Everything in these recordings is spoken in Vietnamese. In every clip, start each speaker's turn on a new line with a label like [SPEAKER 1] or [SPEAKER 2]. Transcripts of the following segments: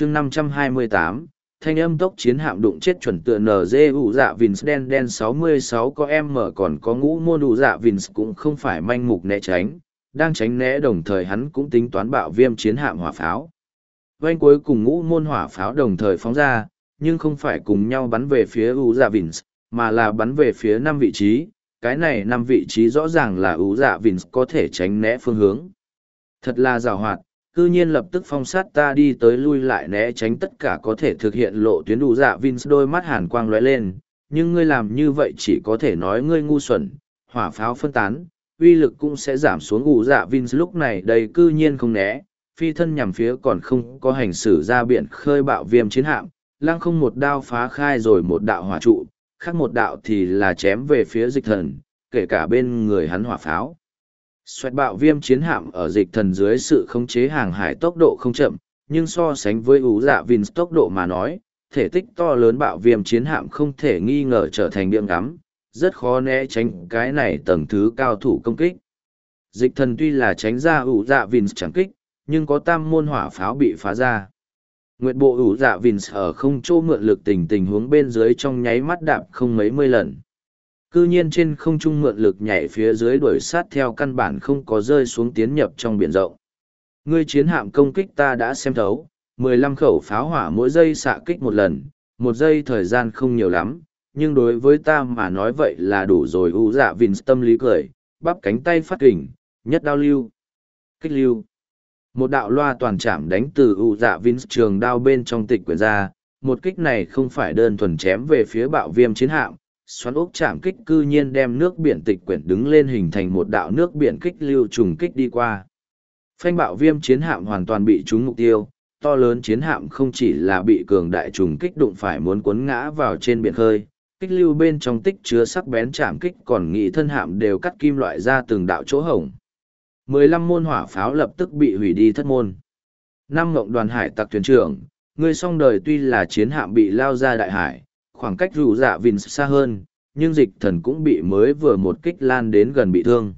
[SPEAKER 1] chương 528, thanh âm tốc chiến hạm đụng chết chuẩn tựa NG ủ dạ vins đen đen 66 có em mở còn có ngũ môn ủ dạ vins cũng không phải manh mục né tránh, đang tránh né đồng thời hắn cũng tính toán bạo viêm chiến hạm hỏa pháo. Vanh cuối cùng ngũ môn hỏa pháo đồng thời phóng ra, nhưng không phải cùng nhau bắn về phía ủ dạ vins mà là bắn về phía năm vị trí. Cái này năm vị trí rõ ràng là ủ dạ vins có thể tránh né phương hướng. Thật là rào hoạt, cư nhiên lập tức phong sát ta đi tới lui lại né tránh tất cả có thể thực hiện lộ tuyến đủ dạ Vince đôi mắt hàn quang lóe lên, nhưng ngươi làm như vậy chỉ có thể nói ngươi ngu xuẩn, hỏa pháo phân tán, uy lực cũng sẽ giảm xuống ủ dạ Vince lúc này đây cư nhiên không né, phi thân nhằm phía còn không có hành xử ra biển khơi bạo viêm chiến hạm, lăng không một đao phá khai rồi một đạo hỏa trụ, khác một đạo thì là chém về phía dịch thần, kể cả bên người hắn hỏa pháo. Xoẹt bạo viêm chiến hạm ở dịch thần dưới sự khống chế hàng hải tốc độ không chậm, nhưng so sánh với ú dạ vins tốc độ mà nói, thể tích to lớn bạo viêm chiến hạm không thể nghi ngờ trở thành điểm ngắm, rất khó né tránh cái này tầng thứ cao thủ công kích. Dịch thần tuy là tránh ra ủ dạ vins chẳng kích, nhưng có tam môn hỏa pháo bị phá ra. Nguyệt bộ ủ dạ vins ở không chỗ mượn lực tình tình huống bên dưới trong nháy mắt đạp không mấy mươi lần. Cư nhiên trên không trung mượn lực nhảy phía dưới đuổi sát theo căn bản không có rơi xuống tiến nhập trong biển rộng. Ngươi chiến hạm công kích ta đã xem thấu, mười lăm khẩu pháo hỏa mỗi giây xạ kích một lần, một giây thời gian không nhiều lắm, nhưng đối với ta mà nói vậy là đủ rồi u dạ vinh tâm lý cười, bắp cánh tay phát kình, nhất đao lưu, kích lưu. Một đạo loa toàn chạm đánh từ u dạ vinh trường đao bên trong tịch quyền ra, một kích này không phải đơn thuần chém về phía bạo viêm chiến hạm, xoắn ốc chạm kích cư nhiên đem nước biển tịch quyển đứng lên hình thành một đạo nước biển kích lưu trùng kích đi qua. Phanh bạo viêm chiến hạm hoàn toàn bị trúng mục tiêu, to lớn chiến hạm không chỉ là bị cường đại trùng kích đụng phải muốn cuốn ngã vào trên biển khơi, kích lưu bên trong tích chứa sắc bén chạm kích còn nghị thân hạm đều cắt kim loại ra từng đạo chỗ hổng. mười lăm môn hỏa pháo lập tức bị hủy đi thất môn. Năm ngộng đoàn hải tặc thuyền trưởng, người song đời tuy là chiến hạm bị lao ra đại hải, khoảng cách rủ dạ vìn xa hơn, nhưng dịch thần cũng bị mới vừa một kích lan đến gần bị thương.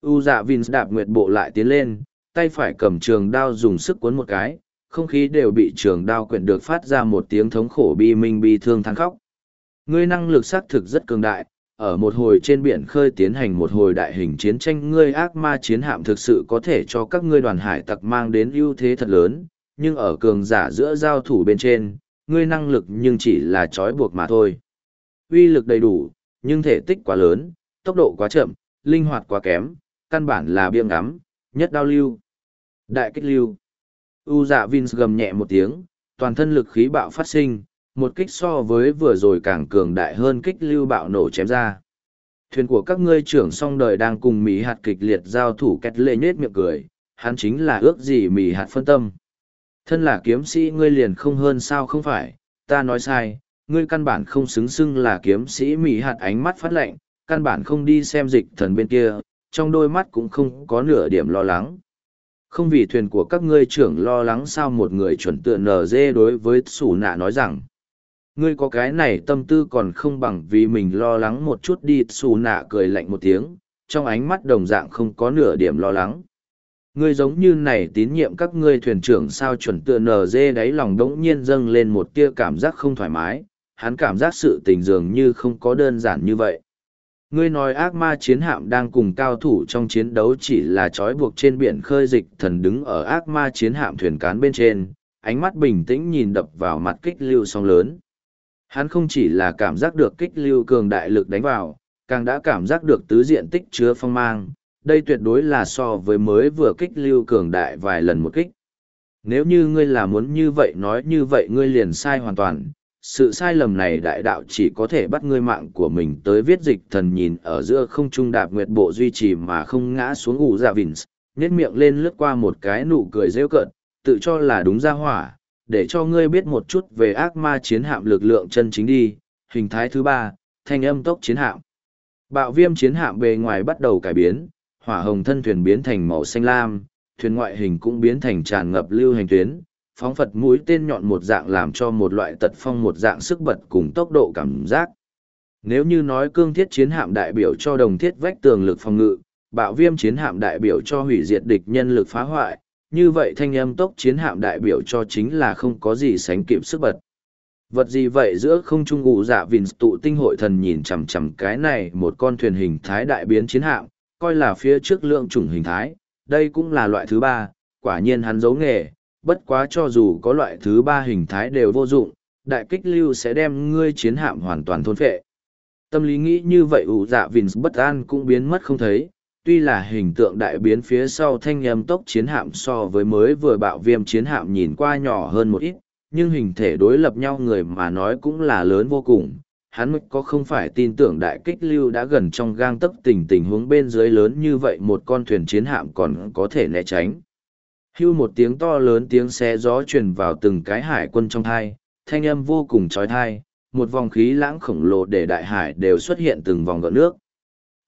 [SPEAKER 1] U dạ vìn đạp nguyệt bộ lại tiến lên, tay phải cầm trường đao dùng sức cuốn một cái, không khí đều bị trường đao quyện được phát ra một tiếng thống khổ bi minh bi thương thắng khóc. Ngươi năng lực xác thực rất cường đại, ở một hồi trên biển khơi tiến hành một hồi đại hình chiến tranh ngươi ác ma chiến hạm thực sự có thể cho các ngươi đoàn hải tặc mang đến ưu thế thật lớn, nhưng ở cường giả giữa giao thủ bên trên, ngươi năng lực nhưng chỉ là trói buộc mà thôi. Uy lực đầy đủ, nhưng thể tích quá lớn, tốc độ quá chậm, linh hoạt quá kém, căn bản là biêng ngắm, nhất đao lưu. Đại kích lưu. U dạ Vince gầm nhẹ một tiếng, toàn thân lực khí bạo phát sinh, một kích so với vừa rồi càng cường đại hơn kích lưu bạo nổ chém ra. Thuyền của các ngươi trưởng song đời đang cùng Mỹ hạt kịch liệt giao thủ kẹt lệ nhết miệng cười, hắn chính là ước gì Mỹ hạt phân tâm. Thân là kiếm sĩ ngươi liền không hơn sao không phải, ta nói sai, ngươi căn bản không xứng xưng là kiếm sĩ Mỹ hạt ánh mắt phát lệnh, căn bản không đi xem dịch thần bên kia, trong đôi mắt cũng không có nửa điểm lo lắng. Không vì thuyền của các ngươi trưởng lo lắng sao một người chuẩn tựa nở dê đối với sủ nạ nói rằng, ngươi có cái này tâm tư còn không bằng vì mình lo lắng một chút đi sù nạ cười lạnh một tiếng trong ánh mắt đồng dạng không có nửa điểm lo lắng ngươi giống như này tín nhiệm các ngươi thuyền trưởng sao chuẩn tựa nở dê đáy lòng đống nhiên dâng lên một tia cảm giác không thoải mái, hắn cảm giác sự tình dường như không có đơn giản như vậy. Ngươi nói ác ma chiến hạm đang cùng cao thủ trong chiến đấu chỉ là trói buộc trên biển khơi dịch thần đứng ở ác ma chiến hạm thuyền cán bên trên, ánh mắt bình tĩnh nhìn đập vào mặt kích lưu sóng lớn. Hắn không chỉ là cảm giác được kích lưu cường đại lực đánh vào, càng đã cảm giác được tứ diện tích chứa phong mang đây tuyệt đối là so với mới vừa kích lưu cường đại vài lần một kích. Nếu như ngươi là muốn như vậy nói như vậy ngươi liền sai hoàn toàn, sự sai lầm này đại đạo chỉ có thể bắt ngươi mạng của mình tới viết dịch thần nhìn ở giữa không trung đạp nguyệt bộ duy trì mà không ngã xuống ủ dạ vìn, nhét miệng lên lướt qua một cái nụ cười rêu cợt, tự cho là đúng ra hỏa, để cho ngươi biết một chút về ác ma chiến hạm lực lượng chân chính đi, hình thái thứ ba, thanh âm tốc chiến hạm. Bạo viêm chiến hạm bề ngoài bắt đầu cải biến, hỏa hồng thân thuyền biến thành màu xanh lam, thuyền ngoại hình cũng biến thành tràn ngập lưu hành tuyến, phóng phật mũi tên nhọn một dạng làm cho một loại tật phong một dạng sức bật cùng tốc độ cảm giác. Nếu như nói cương thiết chiến hạm đại biểu cho đồng thiết vách tường lực phòng ngự, bạo viêm chiến hạm đại biểu cho hủy diệt địch nhân lực phá hoại, như vậy thanh âm tốc chiến hạm đại biểu cho chính là không có gì sánh kịp sức bật. Vật gì vậy giữa không trung ủ dạ vìn tụ tinh hội thần nhìn chằm chằm cái này một con thuyền hình thái đại biến chiến hạm, coi là phía trước lượng chủng hình thái, đây cũng là loại thứ ba, quả nhiên hắn giấu nghề, bất quá cho dù có loại thứ ba hình thái đều vô dụng, đại kích lưu sẽ đem ngươi chiến hạm hoàn toàn thôn phệ. Tâm lý nghĩ như vậy ủ dạ vins bất an cũng biến mất không thấy, tuy là hình tượng đại biến phía sau thanh âm tốc chiến hạm so với mới vừa bạo viêm chiến hạm nhìn qua nhỏ hơn một ít, nhưng hình thể đối lập nhau người mà nói cũng là lớn vô cùng. Hắn mới có không phải tin tưởng đại kích lưu đã gần trong gang tấc tình tình huống bên dưới lớn như vậy một con thuyền chiến hạm còn có thể né tránh. Hưu một tiếng to lớn tiếng xe gió truyền vào từng cái hải quân trong thai, thanh âm vô cùng trói thai, một vòng khí lãng khổng lồ để đại hải đều xuất hiện từng vòng gợn nước.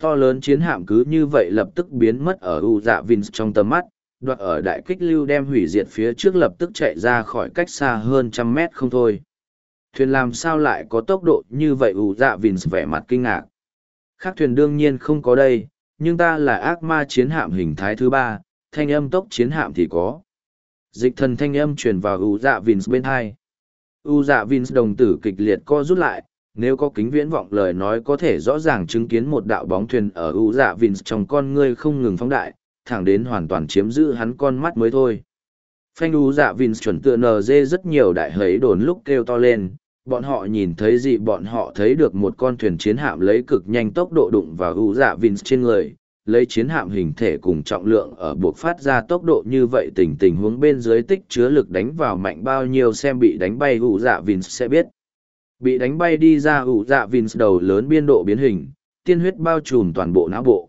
[SPEAKER 1] To lớn chiến hạm cứ như vậy lập tức biến mất ở U dạ Vins trong tầm mắt, đoạt ở đại kích lưu đem hủy diệt phía trước lập tức chạy ra khỏi cách xa hơn trăm mét không thôi. Thuyền làm sao lại có tốc độ như vậy ủ dạ Vins vẻ mặt kinh ngạc. Khác thuyền đương nhiên không có đây, nhưng ta là ác ma chiến hạm hình thái thứ ba, thanh âm tốc chiến hạm thì có. Dịch thần thanh âm truyền vào ủ dạ Vins bên hai. ủ dạ Vins đồng tử kịch liệt co rút lại, nếu có kính viễn vọng lời nói có thể rõ ràng chứng kiến một đạo bóng thuyền ở ủ dạ Vins trong con ngươi không ngừng phóng đại, thẳng đến hoàn toàn chiếm giữ hắn con mắt mới thôi. Phanh U dạ Vins chuẩn tựa nz rất nhiều đại hấy đồn lúc kêu to lên, bọn họ nhìn thấy gì bọn họ thấy được một con thuyền chiến hạm lấy cực nhanh tốc độ đụng vào U dạ Vins trên người, lấy chiến hạm hình thể cùng trọng lượng ở buộc phát ra tốc độ như vậy tình tình huống bên dưới tích chứa lực đánh vào mạnh bao nhiêu xem bị đánh bay hữu dạ Vins sẽ biết. Bị đánh bay đi ra hữu dạ Vins đầu lớn biên độ biến hình, tiên huyết bao trùm toàn bộ não bộ.